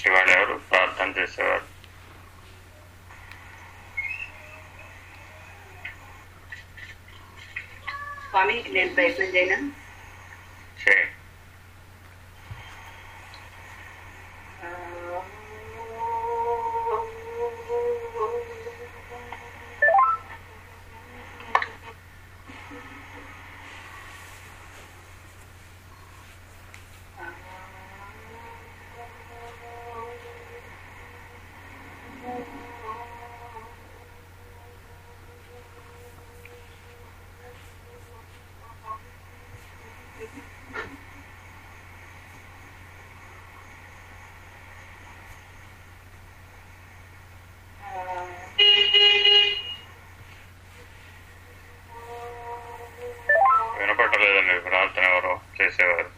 శివాలయాలు ప్రార్థన చేసేవారు. స్వామి నేను ప్రయత్నం చేయను. వినపట్టలేదండి ప్రార్థన ఎవరు చేసేవారు.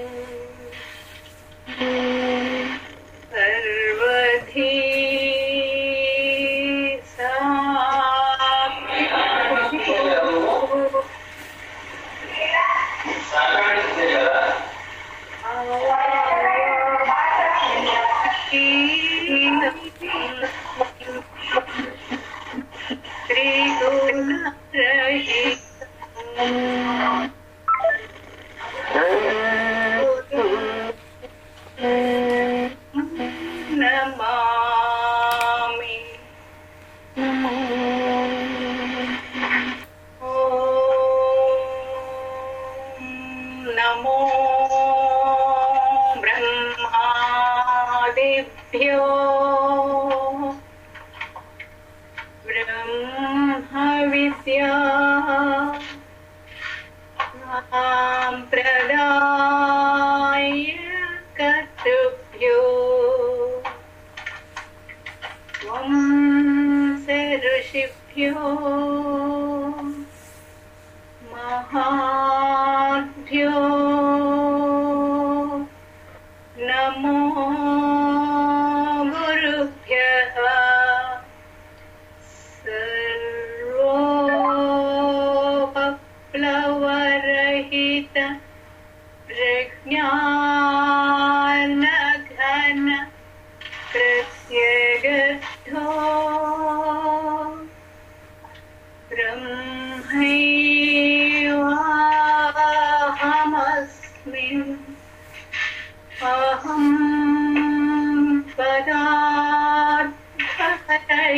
Thank you.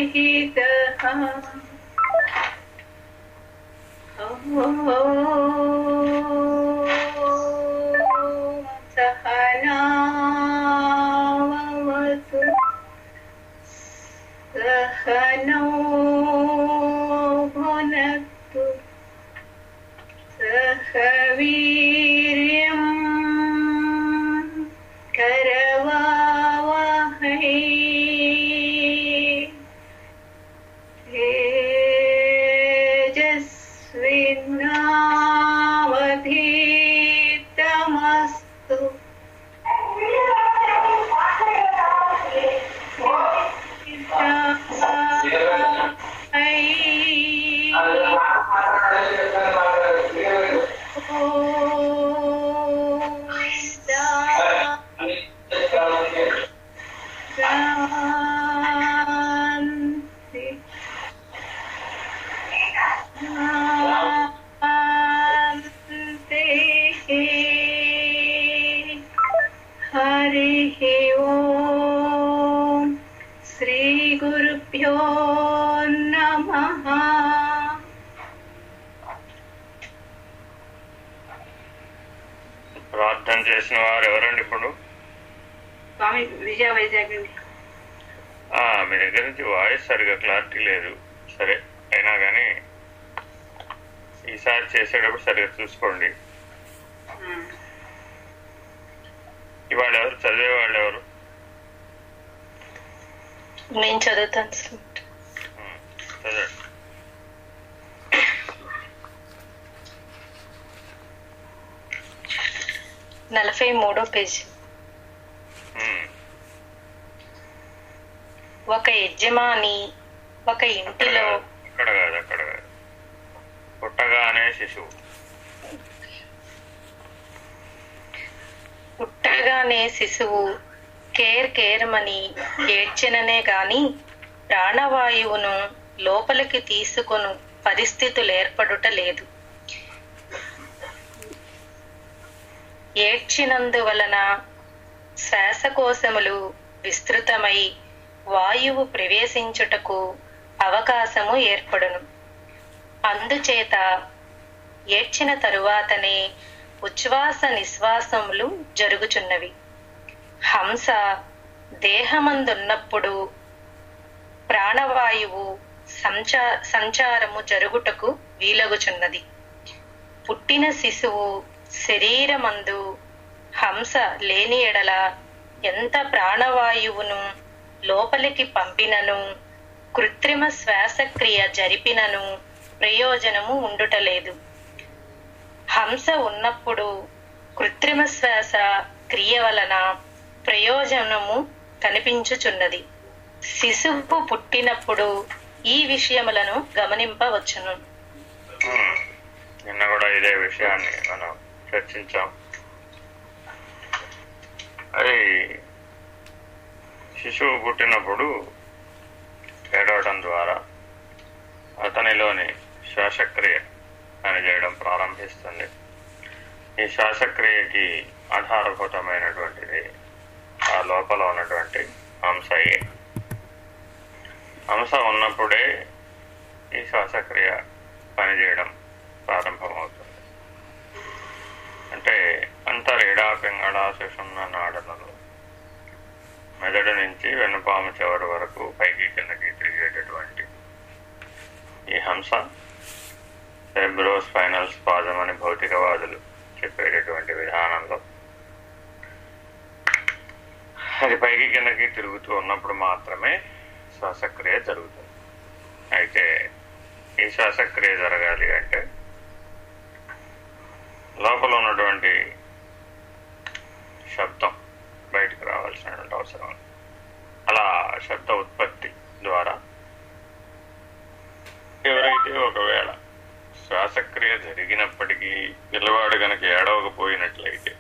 पदार्थरहितः చేసిన వారు ఎవరండి ఇప్పుడు? మీ దగ్గర నుంచి వాయిస్ సరిగా క్లారిటీ లేదు. సరే అయినా కానీ ఈసారి చేసేటప్పుడు సరిగా చూసుకోండి. ఇవాళ ఎవరు చదివే వాళ్ళు ఎవరు నేను చదువుతాను నలభై మూడో పేజీ. ఒక యజమాని ఒక ఇంటిలో కాదు, అక్కడ కాదు. అక్కడ కాదు పుట్టగానే శిశువు పుట్టగానే శిశువు కేర్ కేరమని ఏడ్చిననే గాని ప్రాణవాయువును లోపలికి తీసుకొను పరిస్థితులు ఏర్పడుట లేదు. ఏడ్చినందువలన శ్వాసకోశములు విస్తృతమై వాయువు ప్రవేశించుటకు అవకాశము ఏర్పడును. అందుచేత ఏడ్చిన తరువాతనే ఉచ్ఛ్వాస నిశ్వాసములు జరుగుచున్నవి. హంస దేహమందున్నప్పుడు ప్రాణవాయువు సంచా సంచారము జరుగుటకు వీలగుచున్నది. పుట్టిన శిశువు శరీరమందు హంస లేని ఎడల ఎంత ప్రాణవాయువును లోపలికి పంపినను కృత్రిమ శ్వాసక్రియ జరిపినను ప్రయోజనము ఉండుటలేదు. హంస ఉన్నప్పుడు కృత్రిమ శ్వాస క్రియ వలన ప్రయోజనము కనిపించుచున్నది. శిశువు పుట్టినప్పుడు ఈ విషయములను గమనింపవచ్చును. నిన్న కూడా ఇదే విషయాన్ని మనం చర్చించాం అది శిశువు పుట్టినప్పుడు ఏడవడం ద్వారా అతనిలోని శ్వాసక్రియ పనిచేయడం ప్రారంభిస్తుంది. ఈ శ్వాసక్రియకి ఆధారభూతమైనటువంటిది ఆ లోపల ఉన్నటువంటి హంసయే హంస ఉన్నప్పుడే ఈ శ్వాసక్రియ పనిచేయడం ప్రారంభమవుతుంది. అంటే అంతరేడా పింగళ సుషుమ్న నాడలను మెదడు నుంచి వెన్నుపాము చివరి వరకు పైకి కిందకి తిరిగేటటువంటి ఈ హంస సెబ్రో స్పైనల్ స్పాజం అని భౌతికవాదులు చెప్పేటటువంటి విధానంలో. అది పైకి కిందకి తిరుగుతూ ఉన్నప్పుడు మాత్రమే శ్వాసక్రియ జరుగుతుంది. అయితే ఈ శ్వాసక్రియ జరగాలి అంటే లోపల ఉన్నటువంటి శబ్దం బయటకు రావాల్సినటువంటి అవసరం అలా శబ్ద ఉత్పత్తి ద్వారా ఎవరైతే ఒకవేళ శ్వాసక్రియ జరిగినప్పటికీ పిల్లవాడు గనక ఏడవకపోయినట్లయితే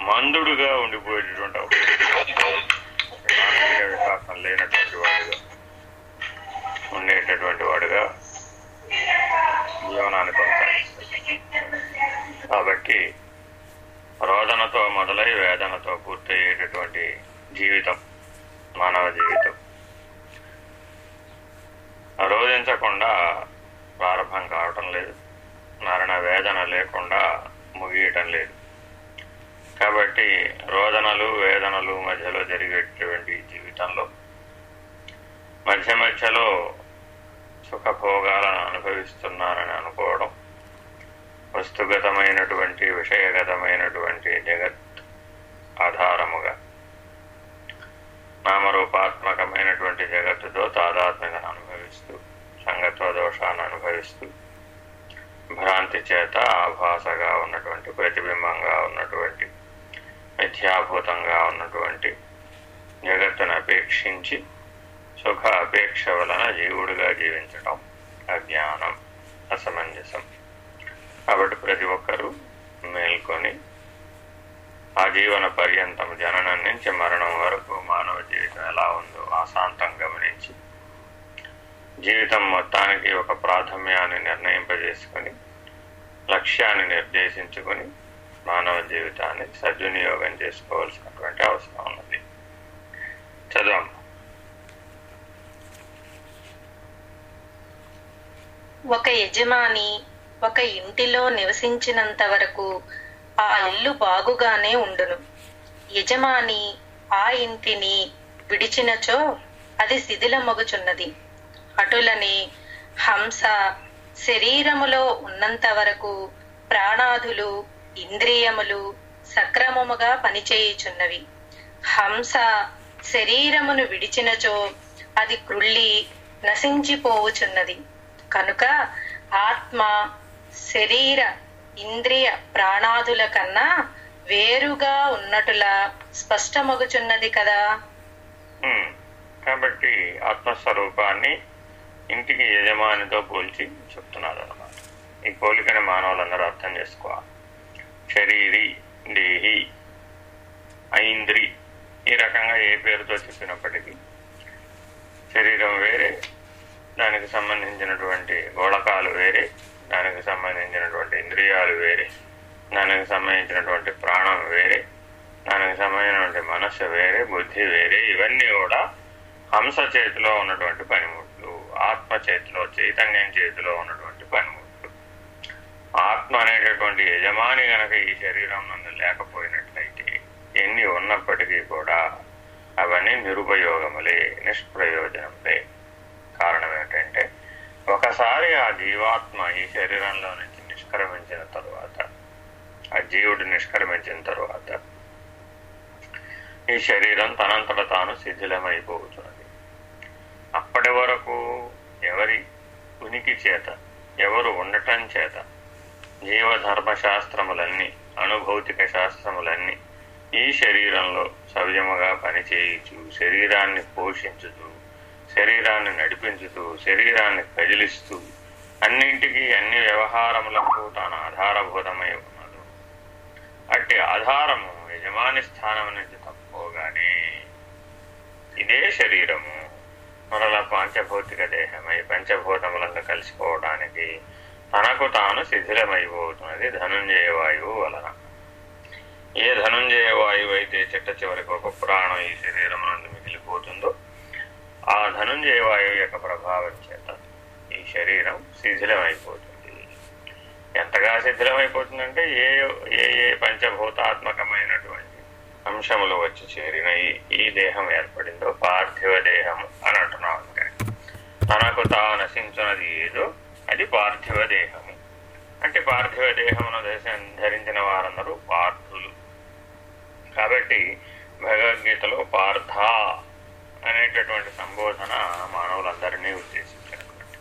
మందుడుగా ఉండిపోయేటటువంటి అవకాశం వికాసం లేనటువంటి వాడుగా ఉండేటటువంటి వాడుగా జీవనాన్ని కొనసాగిస్తాడు కాబట్టి రోదనతో మొదలై వేదనతో పూర్తయ్యేటటువంటి జీవితం మానవ జీవితం. రోధించకుండా ప్రారంభం కావటం లేదు. మరణ వేదన లేకుండా ముగియటం లేదు. కాబట్టి రోదనలు వేదనలు మధ్యలో జరిగేటటువంటి జీవితంలో మధ్య మధ్యలో సుఖభోగాలను అనుభవిస్తున్నానని అనుకోవడం వస్తుగతమైనటువంటి విషయగతమైనటువంటి జగత్ ఆధారముగా నామరూపాత్మకమైనటువంటి జగత్తుతో తాదాత్మ్యతను అనుభవిస్తూ సంగత్వ దోషాన్ని అనుభవిస్తూ భ్రాంతి చేత ఆభాసగా ఉన్నటువంటి ప్రతిబింబంగా ఉన్నటువంటి మిథ్యాభూతంగా ఉన్నటువంటి జగత్తును అపేక్షించి సుఖ అపేక్ష వలన జీవుడిగా జీవించటం అజ్ఞానం అసమంజసం. కాబట్టి ప్రతి ఒక్కరూ మేల్కొని ఆ జీవన పర్యంతం జననం నుంచి మరణం వరకు మానవ జీవితం ఎలా ఉందో ఆశాంతం గమనించి జీవితం మొత్తానికి ఒక ప్రాథమ్యాన్ని నిర్ణయింపజేసుకొని లక్ష్యాన్ని నిర్దేశించుకొని మానవ జీవితాన్ని సద్వినియోగం చేసుకోవాల్సినటువంటి అవసరం ఉన్నది. చదువు. ఒక యజమాని ఒక ఇంటిలో నివసించినంత వరకు ఆ ఇల్లు బాగుగానే ఉండును. యజమాని ఆ ఇంటిని విడిచినచో అది శిథిలమగుచున్నది. అటులని హంస శరీరములో ఉన్నంత వరకు ప్రాణాదులు ఇంద్రియములు సక్రమముగా పనిచేయుచున్నవి. హంస శరీరమును విడిచినచో అది క్రుళ్ళి నశించిపోవుచున్నది. కనుక ఆత్మ శరీర ఇంద్రియ ప్రాణాదుల కన్నా వేరుగా ఉన్నట్టులా స్పష్టమగుచున్నది కదా. కాబట్టి ఆత్మస్వరూపాన్ని ఇంటికి యజమానితో పోల్చి చెప్తున్నారు అనమాట ఈ పోలికని మానవులందరూ అర్థం చేసుకోవాలి. శరీరి దేహి ఐంద్రి ఈ రకంగా ఏ పేరుతో చెప్పినప్పటికీ శరీరం వేరే దానికి సంబంధించినటువంటి గోళకాలు వేరే దానికి సంబంధించినటువంటి ఇంద్రియాలు వేరే దానికి సంబంధించినటువంటి ప్రాణం వేరే దానికి సంబంధించినటువంటి మనస్సు వేరే బుద్ధి వేరే ఇవన్నీ కూడా హంస చేతిలో ఉన్నటువంటి పనిముట్లు ఆత్మ చేతిలో చైతన్యం చేతిలో ఉన్నటువంటి పనిముట్లు. ఆత్మ అనేటటువంటి యజమాని గనక ఈ శరీరం నందు లేకపోయినట్లయితే ఎన్ని ఉన్నప్పటికీ కూడా అవన్నీ నిరుపయోగములే నిష్ప్రయోజనములే. కారణం ఏంటంటే ఒకసారి ఆ జీవాత్మ ఈ శరీరంలో నుంచి నిష్క్రమించిన తరువాత ఆ జీవుడు నిష్క్రమించిన తరువాత ఈ శరీరం తనంతట తాను శిథిలమైపోతున్నది. అప్పటి వరకు ఎవరి ఉనికి చేత ఎవరు ఉండటం చేత జీవధర్మ శాస్త్రములన్నీ అనుభౌతిక శాస్త్రములన్నీ ఈ శరీరంలో సవ్యముగా పనిచేయుచు శరీరాన్ని పోషించుతూ శరీరాన్ని నడిపించుతూ శరీరాన్ని కదిలిస్తూ అన్నింటికీ అన్ని వ్యవహారములకు తాను ఆధారభూతమై ఉన్నాడు అట్టి ఆధారము యజమాని స్థానం నుంచి తప్పుకోగానే ఇదే శరీరము మరల పంచభౌతిక దేహమై పంచభూతములంగా కలిసిపోవడానికి తనకు తాను శిథిలమైపోతున్నది ధనుంజయ వాయువు వలన. ఏ ధనుంజయ వాయువు అయితే చిట్ట చివరికి ఒక ప్రాణం ఈ శరీరం నుండి మిగిలిపోతుందో ఆ ధనుంజయ వాయువు యొక్క ప్రభావం చేత ఈ శరీరం శిథిలమైపోతుంది. ఎంతగా శిథిలమైపోతుందంటే ఏ ఏ ఏ పంచభూతాత్మకమైనటువంటి అంశములు వచ్చి చేరిన ఈ- దేహం ఏర్పడిందో పార్థివ దేహం అని అంటున్నాం తనకు తా నశించున్నది ఏదో అది పార్థివ దేహము. అంటే పార్థివ దేహమును ధరించిన వారందరూ పార్థులు. కాబట్టి భగవద్గీతలో పార్థ అనేటటువంటి సంబోధన మానవులందరినీ ఉద్దేశించినటువంటి.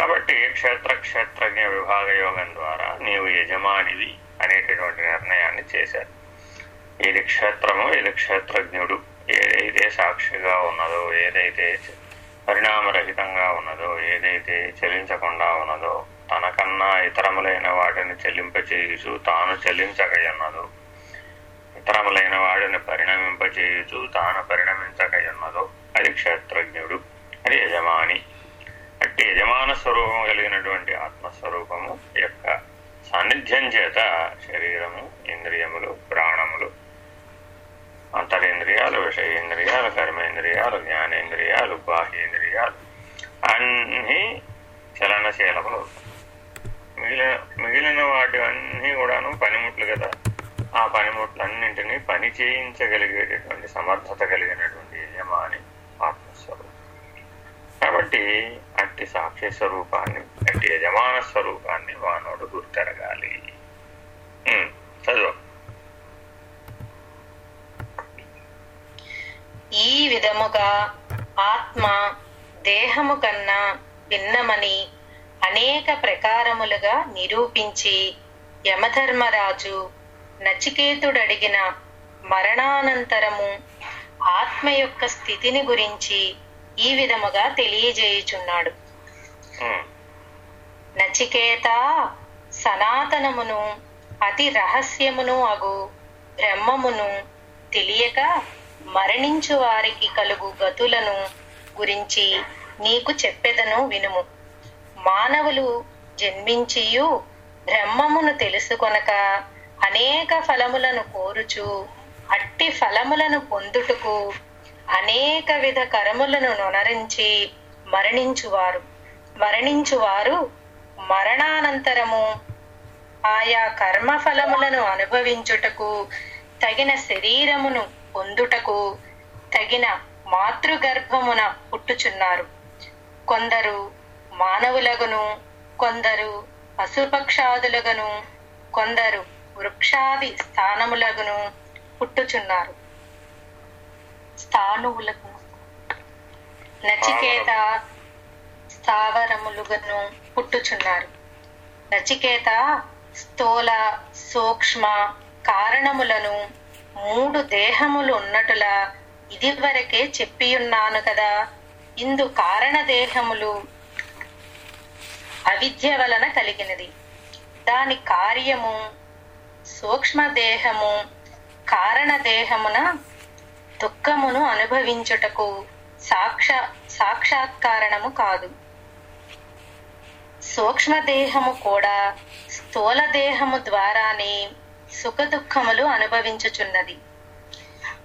కాబట్టి క్షేత్ర క్షేత్రజ్ఞ విభాగ యోగం ద్వారా నీవు యజమానివి అనేటటువంటి నిర్ణయాన్ని చేశారు. ఇది క్షేత్రము ఇది క్షేత్రజ్ఞుడు. ఏదైతే సాక్షిగా ఉన్నదో ఏదైతే పరిణామరహితంగా ఉన్నదో ఏదైతే చెల్లించకుండా ఉన్నదో తనకన్నా ఇతరములైన వాటిని చెల్లింపచేయుచు తాను చెల్లించకయున్నదో ఇతరములైన వాడిని పరిణమింపచేయుచు తాను పరిణమించకయున్నదో అది క్షేత్రజ్ఞుడు అది యజమాని. అట్టి యజమాన స్వరూపం కలిగినటువంటి ఆత్మస్వరూపము యొక్క సాన్నిధ్యం చేత శరీరము ఇంద్రియములు ప్రాణములు అంతరేంద్రియాలు విషయేంద్రియాలు కర్మేంద్రియాలు జ్ఞానేంద్రియాలు బాహ్యేంద్రియాలు అన్నీ చలనశీలములు. మిగిలిన మిగిలిన వాటి అన్నీ కూడాను పనిముట్లు కదా. ఆ పనిముట్లన్నింటినీ పని చేయించగలిగేటటువంటి సమర్థత కలిగినటువంటి యజమాని ఆత్మస్వరూపం. కాబట్టి అట్టి సాక్షి స్వరూపాన్ని అట్టి యజమాన స్వరూపాన్ని మానవుడు గుర్తెరగాలి. చదువు. ఈ విధముగా ఆత్మ దేహము కన్నా భిన్నమని అనేక ప్రకారములుగా నిరూపించి యమధర్మరాజు నచికేతుడడిగిన మరణానంతరము ఆత్మ యొక్క స్థితిని గురించి ఈ విధముగా తెలియజేయుచున్నాడు. నచికేత సనాతనమును అతి రహస్యమును అగు బ్రహ్మమును తెలియక మరణించు వారికి కలుగు గతులను గురించి నీకు చెప్పెదను వినుము. మానవులు జన్మించియు బ్రహ్మమును తెలుసుకొనక అనేక ఫలములను కోరుచు అట్టి ఫలములను పొందుటకు అనేక విధ కరములను నొనరించి మరణించువారు. మరణించువారు మరణానంతరము ఆయా కర్మ ఫలములను అనుభవించుటకు తగిన శరీరమును పొందుటకు తగిన మాతృగర్భమున పుట్టుచున్నారు. కొందరు మానవులగును కొందరు పశుపక్షాదులగను కొందరు వృక్షాది స్థానములగును పుట్టుచున్నారు. స్థానువులకు నచికేత స్థావరములుగను పుట్టుచున్నారు. నచికేత స్థూల సూక్ష్మ కారణములను మూడు దేహములు ఉన్నటులా ఇదివరకే చెప్పియున్నాను కదా. ఇందు కారణ దేహములు అవిద్య వలన కలిగినది. దాని కార్యము సూక్ష్మ దేహము కారణ దేహమున దుఃఖమును అనుభవించుటకు సాక్ష సాక్షాత్కారణము కాదు. సూక్ష్మ దేహము కూడా స్థూల దేహము ద్వారానే సుఖ దుఃఖములు అనుభవించుచున్నది.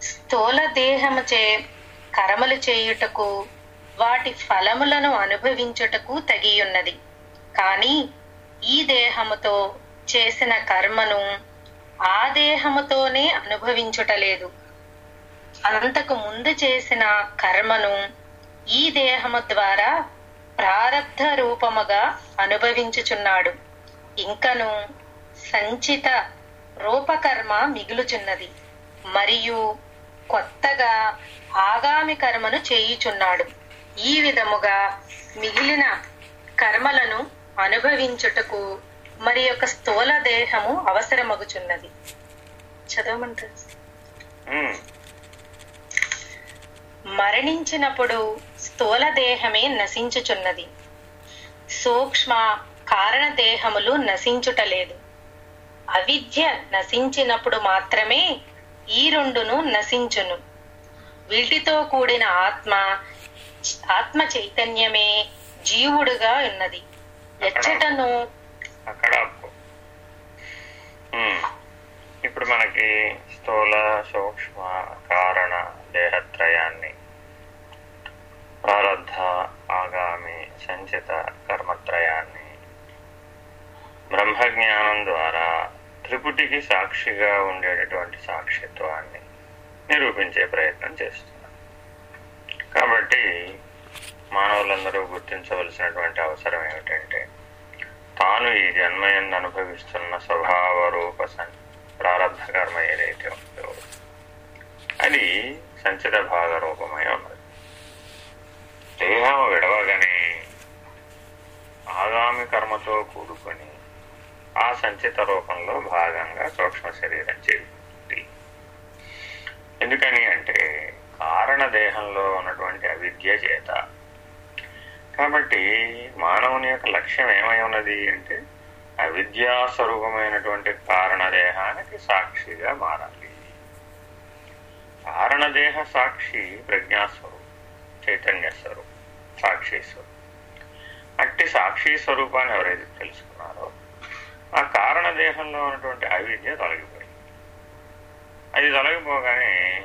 స్థూల దేహముచే కర్మలు చేయుటకు వాటి ఫలములను అనుభవించుటకు తగియున్నది. కానీ ఈ దేహముతో చేసిన కర్మను ఆ దేహముతోనే అనుభవించుటలేదు అంతకు ముందు చేసిన కర్మను ఈ దేహము ద్వారా ప్రారబ్ధ రూపముగా అనుభవించుచున్నాడు. ఇంకను సంచిత రూపకర్మ మిగులుచున్నది. మరియు కొత్తగా ఆగామి కర్మను చేయుచున్నాడు. ఈ విధముగా మిగిలిన కర్మలను అనుభవించుటకు మరి యొక్క స్థూల దేహము అవసరమగుచున్నది. చదవమంటారు? మరణించినప్పుడు స్థూల దేహమే నశించుచున్నది. సూక్ష్మ కారణ దేహములు నశించుటలేదు అవిద్య నశించినప్పుడు మాత్రమే ఈ రెండును నశించును. వీటితో కూడిన ఆత్మ ఆత్మ చైతన్యమే జీవుడుగా ఉన్నది. ఎచ్చటను అక్కడ ఇప్పుడు మనకి స్థూల సూక్ష్మ కారణ దేహత్రయాన్ని ప్రారబ్ధ ఆగామి సంచిత కర్మత్రయాన్ని బ్రహ్మజ్ఞానం ద్వారా త్రిపుటికి సాక్షిగా ఉండేటటువంటి సాక్షిత్వాన్ని నిరూపించే ప్రయత్నం చేస్తున్నాం కాబట్టి మానవులందరూ గుర్తించవలసినటువంటి అవసరం ఏమిటంటే తాను ఈ జన్మయందు అనుభవిస్తున్న స్వభావ రూప సం ప్రారంభ కర్మ ఏదైతే ఉందో అది సంచిత భాగ రూపమై ఉన్నది. దేహం విడవగానే ఆగామి కర్మతో కూడుకొని ఆ సంచిత రూపంలో భాగంగా సూక్ష్మ శరీరం చేరుతుంది ఎందుకని అంటే కారణ దేహంలో ఉన్నటువంటి అవిద్య చేత కాబట్టి మానవుని యొక్క లక్ష్యం ఏమై ఉన్నది అంటే అవిద్యా స్వరూపమైనటువంటి కారణదేహానికి సాక్షిగా మారాలి. కారణదేహ సాక్షి ప్రజ్ఞాస్వరూపం చైతన్య స్వరూపం సాక్షి స్వరూపం. అట్టి సాక్షి స్వరూపాన్ని ఎవరైతే తెలుసుకున్నారో ఆ కారణదేహంలో ఉన్నటువంటి అవిద్య తొలగిపోయింది. అది తొలగిపోగానే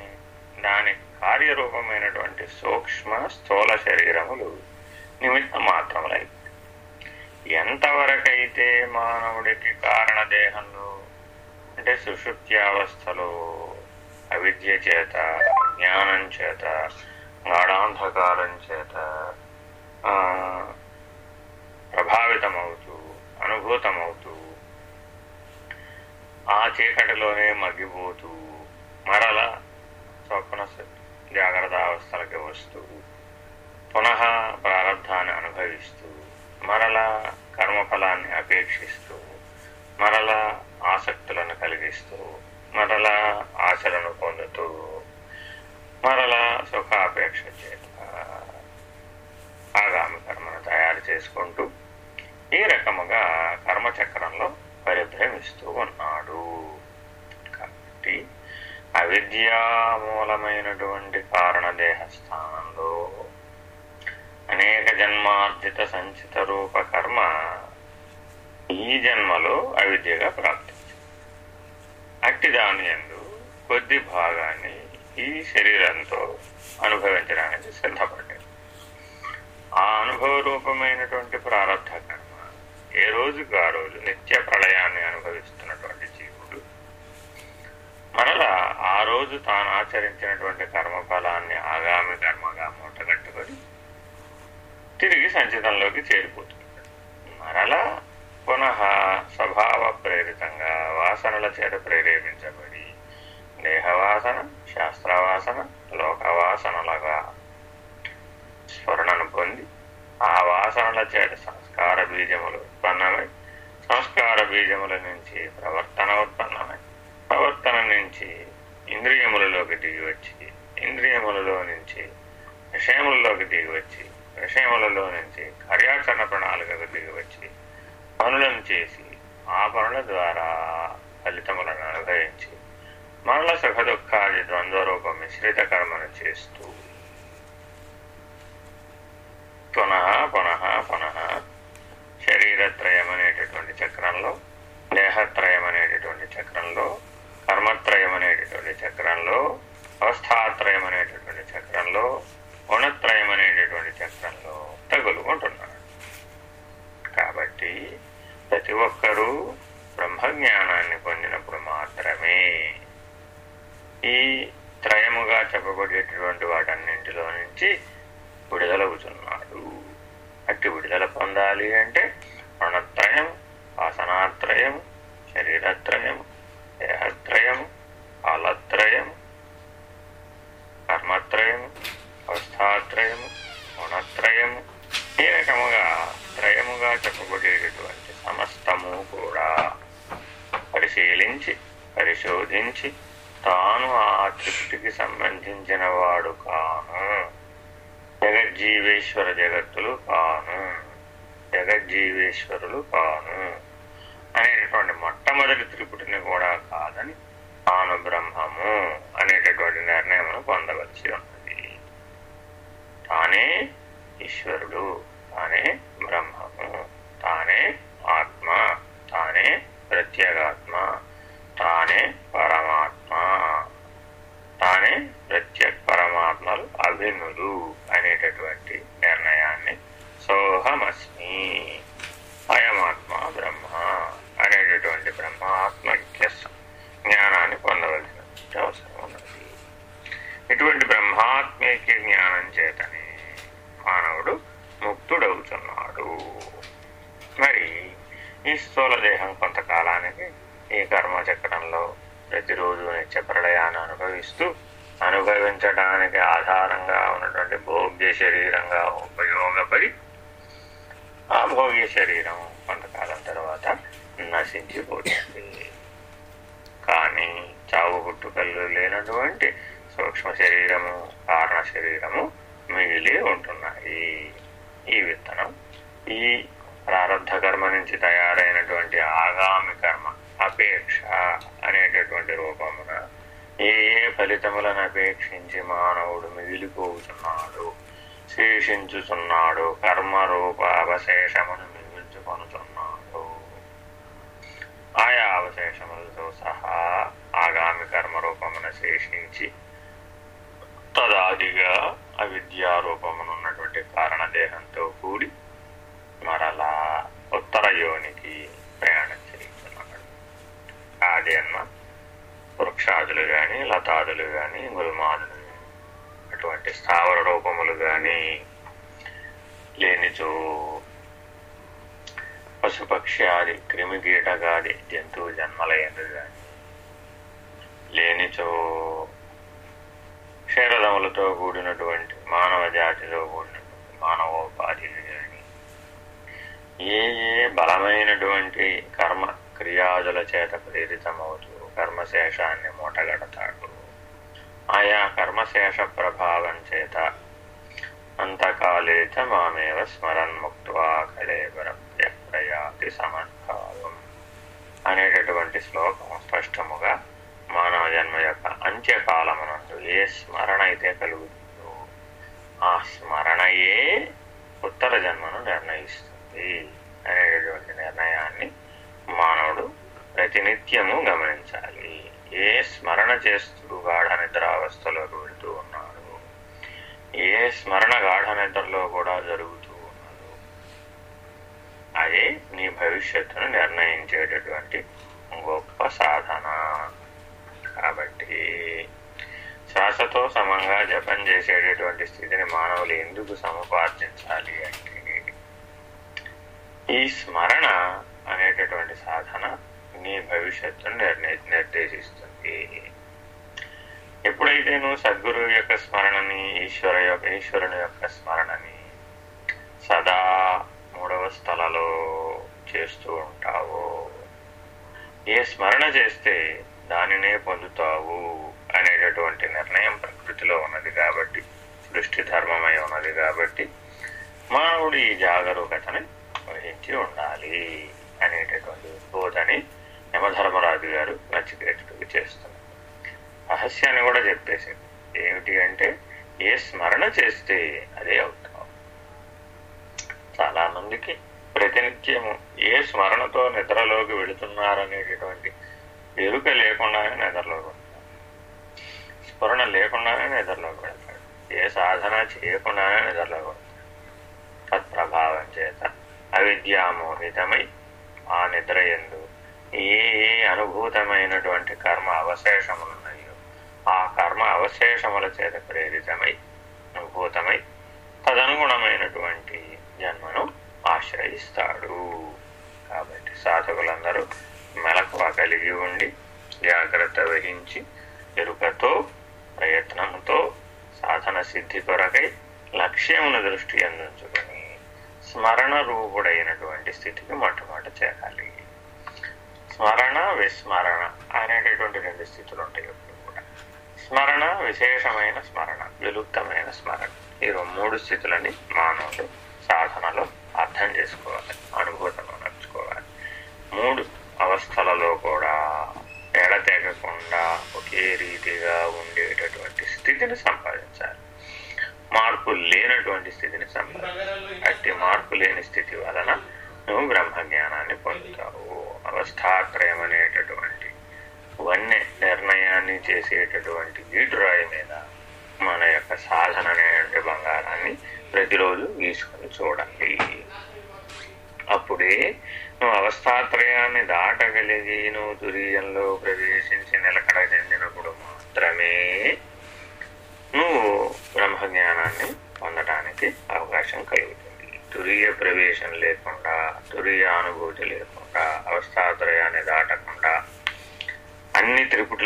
దాని కార్యరూపమైనటువంటి సూక్ష్మ స్థూల శరీరములు నిమిత్త మాత్రములై ఎంతవరకైతే మానవుడికి కారణ దేహంలో అంటే సుషుప్త్యావస్థలో అవిద్య చేత జ్ఞానం చేత గాఢాంధకారం చేత ఆ, ప్రభావితమవుతూ అనుభూతమవుతూ ఆ చీకటిలోనే మగ్గిపోతూ మరల స్వప్న జాగ్రత్త అవస్థలకి వస్తూ పునః ప్రారంధాన్ని అనుభవిస్తూ మరలా కర్మఫలాన్ని అపేక్షిస్తూ మరలా ఆసక్తులను కలిగిస్తూ మరలా ఆశలను పొందుతూ మరలా సుఖాపేక్ష చేత ఆగామి కర్మను తయారు చేసుకుంటూ ఈ రకముగా కర్మచక్రంలో పరిభ్రమిస్తూ ఉన్నాడు. కాబట్టి అవిద్యామూలమైనటువంటి కారణదేహ స్థానంలో అనేక జన్మార్జిత సంచిత రూప కర్మ ఈ జన్మలో అవిద్యగా ప్రాప్తించింది దాని ఎందు కొద్ది భాగాన్ని ఈ శరీరంతో అనుభవించడానికి సిద్ధపడ్డాడు. ఆ అనుభవ రూపమైనటువంటి ప్రారంభ కర్మ ఏ రోజుకు ఆ రోజు నిత్య ప్రళయాన్ని అనుభవిస్తున్నటువంటి జీవుడు. మరలా ఆ రోజు తాను ఆచరించినటువంటి కర్మఫలాన్ని ఆగామి కర్మగా తిరిగి సంచితంలోకి చేరిపోతుంది. మరలా పునః స్వభావ ప్రేరితంగా వాసనల చేత ప్రేరేపించబడి దేహవాసన శాస్త్రవాసన లోకవాసనలుగా స్ఫురణను పొంది ఆ వాసనల చేత సంస్కార బీజములు ఉత్పన్నమై సంస్కార బీజముల నుంచి ప్రవర్తన ఉత్పన్నమై ప్రవర్తన నుంచి ఇంద్రియములలోకి దిగి వచ్చి ఇంద్రియములలో నుంచి విషయములలోకి దిగి వచ్చి విషయములలో నుంచి కార్యాచరణ ప్రణాళికకు దిగి వచ్చి పనులను చేసి ఆ పనుల ద్వారా ఫలితములను అనుభవించి మరల సుఖ దుఃఖాది ద్వంద్వరూప మిశ్రిత కర్మను చేస్తూ పునః పునః పునః శరీరత్రయం అనేటటువంటి చక్రంలో దేహత్రయం అనేటటువంటి చక్రంలో కర్మత్రయం అనేటటువంటి చక్రంలో అవస్థాత్రయం అనేటటువంటి చక్రంలో గుణత్రయం అనేటటువంటి చక్రంలో తగులుకుంటున్నాడు కాబట్టి ప్రతి ఒక్కరూ బ్రహ్మజ్ఞానాన్ని పొందినప్పుడు మాత్రమే ఈ త్రయముగా చెప్పబడేటటువంటి వాటన్నింటిలో నుంచి విడుదలవుతున్నాడు. అట్టి విడుదల పొందాలి అంటే రుణత్రయం వాసనాత్రయం శరీరత్రయం దేహత్రయం కాలత్రయం కర్మత్రయం అవస్థాత్రయం త్రయము ఈ రకముగా త్రయముగా చెప్పబడేటటువంటి సమస్తము కూడా పరిశీలించి పరిశోధించి తాను ఆ తృప్తికి సంబంధించిన వాడు కాను జగజ్జీవేశ్వర జగత్తులు కాను జగజ్జీవేశ్వరులు కాను అనేటటువంటి మొట్టమొదటి త్రిపుటిని కూడా కాదని తాను బ్రహ్మము అనేటటువంటి నిర్ణయమును పొందవలసి ఉన్నది తానే ఈశ్వరుడు తానే బ్రహ్మము తానే ఆత్మ తానే ప్రత్యేగాత్మ తానే పరమాత్మ తానే ప్రత్యేక పరమాత్మలు అభినులు అనేటటువంటి నిర్ణయాన్ని సోహమస్మి అయమాత్మ బ్రహ్మ అనేటటువంటి బ్రహ్మాత్మ జ్ఞానాన్ని పొందవలసిన అవసరం ఉన్నది. ఇటువంటి బ్రహ్మాత్మీయ జ్ఞానం చేతనే ముక్తుడవుతున్నాడు మరి ఈ స్థూల దేహం కొంతకాలానికి ఈ కర్మచక్రంలో ప్రతిరోజు నిత్య ప్రళయాన్ని అనుభవిస్తూ అనుభవించడానికి ఆధారంగా ఉన్నటువంటి భోగ్య శరీరంగా ఉపయోగపడి ఆ భోగ్య శరీరం కొంతకాలం తర్వాత నశించిపోతుంది. కానీ చావు పుట్టుకలు లేనటువంటి సూక్ష్మ శరీరము కారణ శరీరము మిగిలి ఉంటుంది. ఈ ప్రారంభ కర్మ నుంచి తయారైనటువంటి ఆగామి కర్మ అపేక్ష అనేటటువంటి రూపమున ఏ ఏ ఫలితములను అపేక్షించి మానవుడు మిగిలిపోతున్నాడు శేషించుతున్నాడు కర్మ రూప అవశేషమును మిగుల్చుకొనుతున్నాడు. ఆయా అవశేషములతో సహా ఆగామి కర్మరూపమున శేషించి తదాదిగా అవిద్యారూపమునున్నటువంటి కారణదేహంతో కూడి మరలా ఉత్తర యోనికి ప్రయాణం చేస్తున్నాడు ఆ జన్మ వృక్షాదులు గాని లతాదులు కానీ గుల్మాదులు అటువంటి స్థావర రూపములు గాని లేనిచో పశుపక్షి ఆది క్రిమికీటకాది జంతువు జన్మలయందు కానీ లేనిచో క్షీరదములతో కూడినటువంటి మానవ జాతితో కూడినటువంటి మానవోపాధిని కానీ ఏ ఏ బలమైనటువంటి కర్మ క్రియాదుల చేత ప్రేరితమవుతూ కర్మశేషాన్ని మూటగడతాడు. ఆయా కర్మశేష ప్రభావం చేత అంతకాలే చ మామేవ స్మరన్ ముక్త్వా కళేబరభ్య అనేటటువంటి శ్లోకం స్పష్టముగా మానవ జన్మ యొక్క అంత్యకాలమునందు ఏ స్మరణ అయితే కలుగుతుందో ఆ స్మరణయే ఉత్తర జన్మను నిర్ణయిస్తుంది అనేటటువంటి నిర్ణయాన్ని మానవుడు ప్రతినిత్యము గమనించాలి. ఏ స్మరణ చేస్తూ గాఢ నిద్రావస్థలోకి వెళుతూ ఉన్నాడు? ఏ స్మరణ గాఢ నిద్రలో కూడా జరుగుతూ ఉన్నదో అదే నీ భవిష్యత్తును నిర్ణయించేటటువంటి గొప్ప సాధన. కాబట్టి శ్వాసతో సమంగా జపం చేసేటటువంటి స్థితిని మానవులు ఎందుకు సముపార్జించాలి అంటే ఈ స్మరణ అనేటటువంటి సాధన నీ భవిష్యత్తును నిర్ణయి నిర్దేశిస్తుంది. ఎప్పుడైతే నువ్వు సద్గురువు యొక్క స్మరణని ఈశ్వర యొక్క ఈశ్వరుని యొక్క స్మరణని సదా మూడవ స్థలలో చేస్తూ ఉంటావో. ఏ స్మరణ చేస్తే దానినే పొందుతావు అనేటటువంటి నిర్ణయం ప్రకృతిలో ఉన్నది కాబట్టి సృష్టి ధర్మమై ఉన్నది కాబట్టి మానవుడు ఈ జాగరూకతని వహించి ఉండాలి అనేటటువంటి బోధని యమధర్మరాజు గారు నచికేతుడికి చేస్తున్నారు. రహస్యాన్ని కూడా చెప్పేసింది. ఏమిటి అంటే ఏ స్మరణ చేస్తే అదే అవుతాం చాలా మందికి ప్రతినిత్యము ఏ స్మరణతో నిద్రలోకి వెళుతున్నారనేటటువంటి ఎరుక లేకుండానే నిద్రలోకి వెళ్తాడు. స్మరణ లేకుండానే నిద్రలోకి వెళ్తాడు. ఏ సాధన చేయకుండానే నిద్రలోకి వెళ్తాడు. తత్ప్రభావం చేత అవిద్యామోహితమై ఆ నిద్ర ఎందు ఏ ఏ అనుభూతమైనటువంటి కర్మ అవశేషములున్నాయో ఆ కర్మ అవశేషముల చేత ప్రేరితమై అనుభూతమై తదనుగుణమైనటువంటి జన్మను ఆశ్రయిస్తాడు. కాబట్టి సాధకులందరూ మెలకువ కలిగి ఉండి జాగ్రత్త వహించి ఎరుకతో ప్రయత్నంతో సాధన సిద్ధి కొరకై లక్ష్యమును దృష్టి అందించుకొని స్మరణ రూపుడైనటువంటి స్థితికి మొట్టమొదట చేరాలి. స్మరణ విస్మరణ అనేటటువంటి రెండు స్థితులు ఉంటాయి ఎప్పుడు కూడా. స్మరణ విశేషమైన స్మరణ విలుప్తమైన స్మరణ. ఈ మూడు స్థితులని మానవుడు సాధనలో అర్థం చేసుకోవాలి అనుభూతంలో నడుచుకోవాలి. మూడు అవస్థలలో కూడా ఎడతెగకుండా ఒకే రీతిగా ఉండేటటువంటి స్థితిని సంపాదించాలి. మార్పు లేనటువంటి స్థితిని సంపాదించాలి. అట్టి మార్పు లేని స్థితి వలన నువ్వు బ్రహ్మ జ్ఞానాన్ని పొందుతావు. అవస్థాత్రయం అనేటటువంటి వన్య నిర్ణయాన్ని చేసేటటువంటి వీటురాయి మీద మన యొక్క సాధన అనేటువంటి బంగారాన్ని ప్రతిరోజు గీసుకొని చూడండి. అప్పుడే నువ్వు అవస్థాత్రయాన్ని దాటగలిగి నువ్వు తురీయంలో ప్రవేశించి నిలకడ చెందినప్పుడు మాత్రమే నువ్వు బ్రహ్మజ్ఞానాన్ని పొందడానికి అవకాశం కలుగుతుంది తురియ ప్రవేశం లేకుండా తురియ అనుభూతి లేకుండా అవస్థాత్రయాన్ని దాటకుండా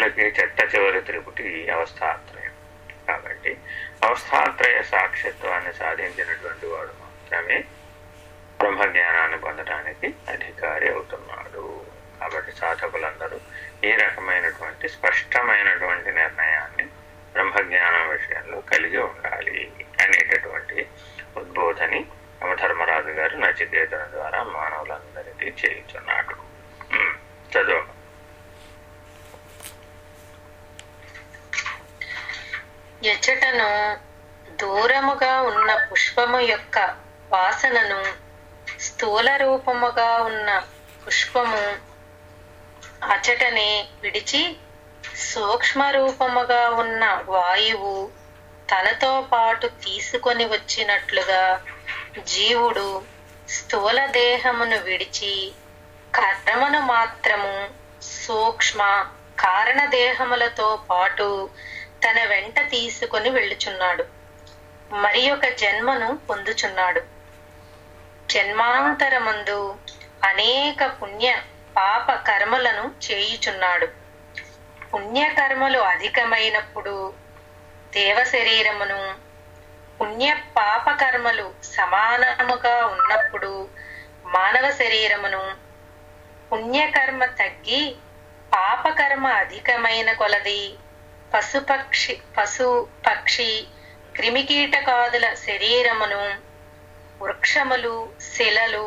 అన్ని చెత్త చివరి త్రిపుటి అవస్థాత్రయం. కాబట్టి అవస్థాత్రయ సాక్షిత్వాన్ని సాధించినటువంటి వాడు మాత్రమే బ్రహ్మజ్ఞానాన్ని పొందడానికి అధికారి అవుతున్నాడు. కాబట్టి సాధకులందరూ ఈ రకమైనటువంటి స్పష్టమైనటువంటి నిర్ణయాన్ని బ్రహ్మజ్ఞానం విషయంలో కలిగి ఉండాలి అనేటటువంటి ఉద్బోధని యమధర్మరాజు గారు నచికేతన ద్వారా మానవులందరికీ చేయుచున్నాడు ఉమ్, చదువు ముచ్చటను దూరముగా ఉన్న పుష్పము యొక్క వాసనను స్థూల రూపముగా ఉన్న పుష్పము అచటనే విడిచి సూక్ష్మ రూపముగా ఉన్న వాయువు తనతో పాటు తీసుకొని వచ్చినట్లుగా జీవుడు స్థూల దేహమును విడిచి కర్మను మాత్రము సూక్ష్మ కారణ దేహములతో పాటు తన వెంట తీసుకొని వెళ్ళుచున్నాడు. మరి ఒక జన్మను పొందుచున్నాడు. జన్మాంతరమందు అనేక పుణ్య పాప కర్మలను చేయుచున్నాడు. పుణ్యకర్మలు అధికమైనప్పుడు దేవ శరీరమును పుణ్య పాప కర్మలు సమానముగా ఉన్నప్పుడు మానవ శరీరమును పుణ్యకర్మ తగ్గి పాపకర్మ అధికమైన కొలది. పశుపక్షి పశు పక్షి క్రిమికీటకాదుల శరీరమును వృక్షములు శిలలు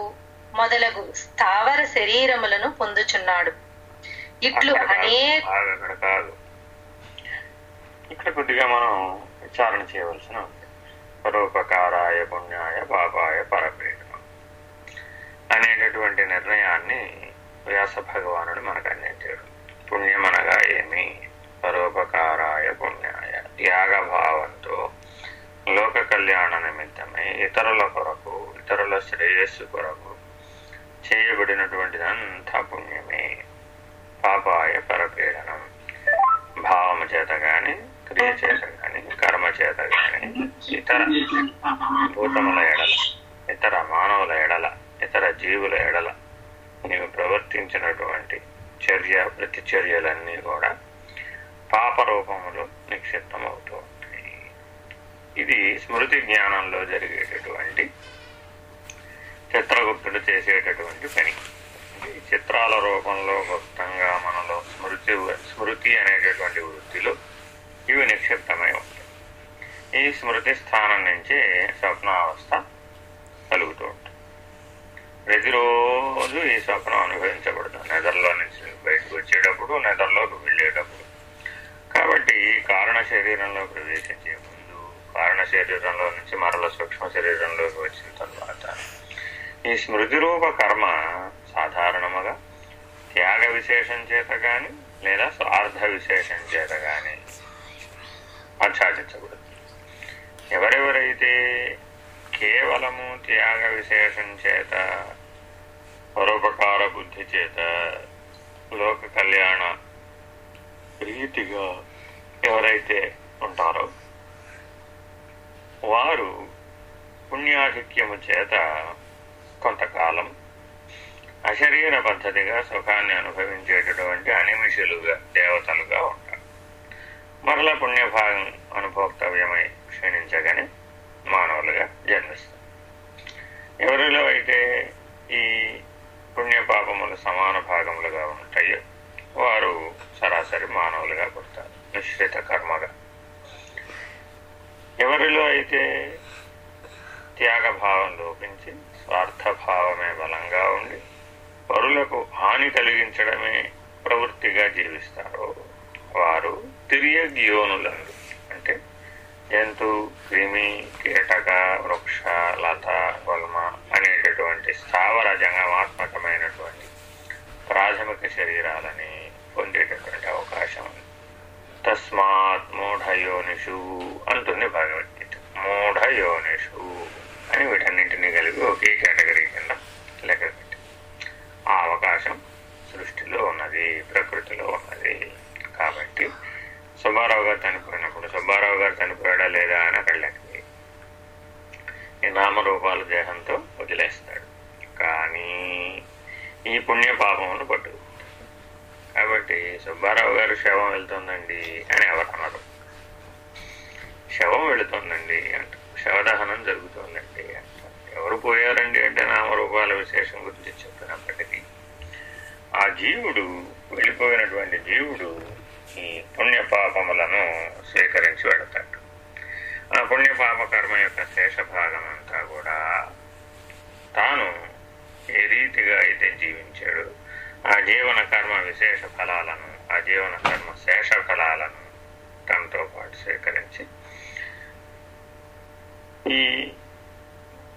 మొదలగు స్థావర శరీరములను పొందుచున్నాడు. ఇట్లు అనేక ఇక్కడ కొద్దిగా మనం విచారణ చేయవలసిన పరోపకారాయ పుణ్యాయ పాపాయ పరపీఠం అనేటటువంటి నిర్ణయాన్ని వ్యాస భగవానుడు మనకు అందించాడు. పుణ్యం అనగా ఏమి? పరోపకారాయ పుణ్యాయ యాగభావంతో లోక కళ్యాణ నిమిత్తమై ఇతరుల కొరకు ఇతరుల శ్రేయస్సు కొరకు చేయబడినటువంటిదంతా పుణ్యమే. పాపాయ పరపీడనం. భావము చేత గాని క్రియ చేత గాని కర్మ చేత గాని ఇతర భూతముల ఎడల ఇతర మానవుల ఎడల ఇతర జీవుల ఎడల నీవు ప్రవర్తించినటువంటి చర్య ప్రతిచర్యలన్నీ కూడా పాప రూపంలో నిక్షిప్తమవుతూ ఉంటాయి. ఇది స్మృతి జ్ఞానంలో జరిగేటటువంటి చిత్రగుప్తుడు చేసేటటువంటి పని. చిత్రాల రూపంలో గుప్తంగా మనలో స్మృతి స్మృతి అనేటటువంటి వృత్తిలో ఇవి నిక్షిప్తమై ఉంటాయి. ఈ స్మృతి స్థానం నుంచి స్వప్నావస్థ కలుగుతూ ఉంటుంది. ప్రతిరోజు ఈ స్వప్నం అనుభవించబడుతుంది నెదర్లో నుంచి బయటకు వచ్చేటప్పుడు నెదర్లోకి వెళ్ళేటప్పుడు కాబట్టి కారణ శరీరంలో ప్రవేశించే ముందు కారణ శరీరంలో నుంచి మరల సూక్ష్మ శరీరంలోకి వచ్చిన తర్వాత ఈ స్మృతి రూప కర్మ సాధారణముగా త్యాగ విశేషం చేత కానీ లేదా స్వార్థ విశేషం చేత కానీ ఆచ్ఛాదించబడుతుంది. ఎవరెవరైతే కేవలము త్యాగ విశేషం చేత పరోపకార బుద్ధి చేత లోక కళ్యాణ రీతిగా ఎవరైతే ఉంటారో వారు పుణ్యాధిక్యము చేత కొంతకాలం అశరీర పద్ధతిగా సుఖాన్ని అనుభవించేటటువంటి అనిమిషులుగా దేవతలుగా ఉంటారు. మరల పుణ్యభాగం అనుభోక్తవ్యమై క్షీణించగానే మానవులుగా జన్మిస్తారు. ఎవరిలో అయితే ఈ పుణ్యపాపములు సమాన భాగములుగా ఉంటాయో వారు సరాసరి మానవులుగా పుడతారు మిశ్రిత కర్మగా. ఎవరిలో అయితే త్యాగభావం లోపించి స్వార్థభావమే బలంగా ఉండి పరులకు హాని కలిగించడమే ప్రవృత్తిగా జీవిస్తారో వారు తిరియగ్యోనులందు. అంటే జంతు క్రిమి కీటక వృక్ష లత వల్మ అనేటటువంటి స్థావర జంగమాత్మకమైనటువంటి ప్రాథమిక శరీరాలని పొందేటటువంటి అవకాశం ఉంది. తస్మాత్ మూఢయోనిషు అంటుంది భగవద్గీత. మూఢయోనిషు అని వీటన్నింటినీ కలిపి ఒకే కేటగిరీ కింద లెక్క పెట్టి. ఆ అవకాశం సృష్టిలో ఉన్నది ప్రకృతిలో ఉన్నది. కాబట్టి సుబ్బారావు గారు చనిపోయినప్పుడు సుబ్బారావు గారు చనిపోయాడా లేదా అని అక్కడ లెక్క నామరూపాల దేహంతో వదిలేస్తాడు. కానీ ఈ పుణ్య పాపమును పట్టు కాబట్టి సుబ్బారావు గారు శవం వెళ్తుందండి అని ఎవరు అన్నారు శవం వెళుతుందండి అంట. శవదహనం జరుగుతుందండి అంట. ఎవరు పోయారండి అంటే నామరూపాల విశేషం గురించి చెప్పినప్పటికీ ఆ జీవుడు వెళ్ళిపోయినటువంటి జీవుడు ఈ పుణ్యపాపములను స్వీకరించి వెళతాడు. ఆ పుణ్యపాప కర్మ యొక్క శేష భాగం అంతా కూడా తాను ఏ రీతిగా అయితే జీవించాడు ఆ జీవన కర్మ విశేష ఫలాలను ఆ జీవన కర్మ శేష ఫలాలను తనతో పాటు స్వీకరించి ఈ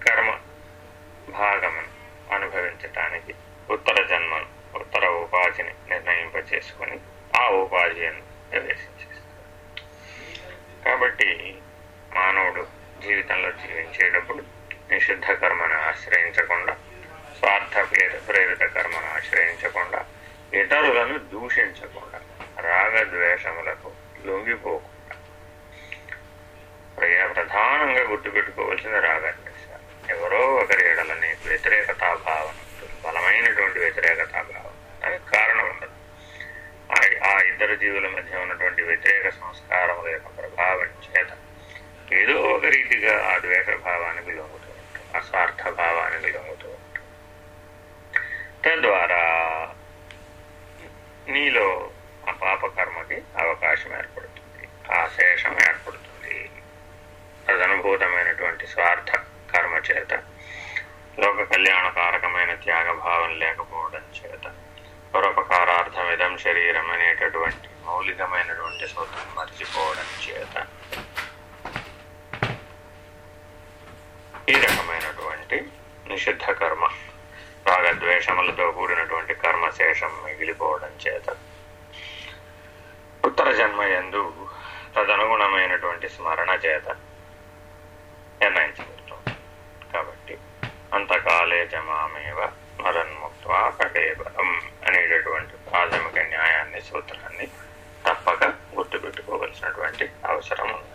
కర్మ భాగమును అనుభవించటానికి ఉత్తర జన్మను ఉత్తర ఉపాధిని నిర్ణయింపచేసుకొని ఆ ఉపాధిని ప్రవేశించేస్తారు. కాబట్టి మానవుడు జీవితంలో జీవించేటప్పుడు నిషిద్ధ కర్మను ఆశ్రయించకుండా స్వార్థ ప్రేరిత కర్మను ఆశ్రయించకుండా ఇతరులను దూషించకుండా రాగద్వేషములకు లొంగిపోకుండా ప్రియ ప్రధానంగా గుర్తుపెట్టుకోవాల్సిన రాగద్వేషాలు ఎవరో ఒకరి ఎడల నీకు భావన ఉంటుంది. బలమైనటువంటి వ్యతిరేకత భావన అనే కారణం ఉండదు ఆ- ఆ ఇద్దరు జీవుల మధ్య ఉన్నటువంటి వ్యతిరేక సంస్కారముల యొక్క ప్రభావం చేత ఏదో ఒక రీతిగా ఆ ద్వేష భావానికి లొంగుతూ ఉంటాం ఆ స్వార్థ భావానికి లొంగుతూ తద్వారా నీలో ఆ పాపకర్మకి అవకాశం ఏర్పడుతుంది ఆ శేషం ఏర్పడుతుంది. తదనుభూతమైనటువంటి స్వార్థ కర్మ చేత లోక కళ్యాణకారకమైన త్యాగ భావం లేకపోవడం చేత పరోపకారార్థమిదం శరీరం అనేటటువంటి మౌలికమైనటువంటి సూత్రం మర్చిపోవడం చేత ఈ రకమైనటువంటి నిషిద్ధ కర్మ శేషములతో కూడినటువంటి కర్మశేషం మిగిలిపోవడం చేత ఉత్తర జన్మ యందు తదనుగుణమైనటువంటి స్మరణ చేత నిర్ణయించబడుతుంది. అంతకాలే జమామేవ స్మరన్ముక్త్వా కడేబలం అనేటటువంటి ప్రాథమిక న్యాయాన్ని సూత్రాన్ని తప్పక గుర్తుపెట్టుకోవలసినటువంటి అవసరం ఉంది.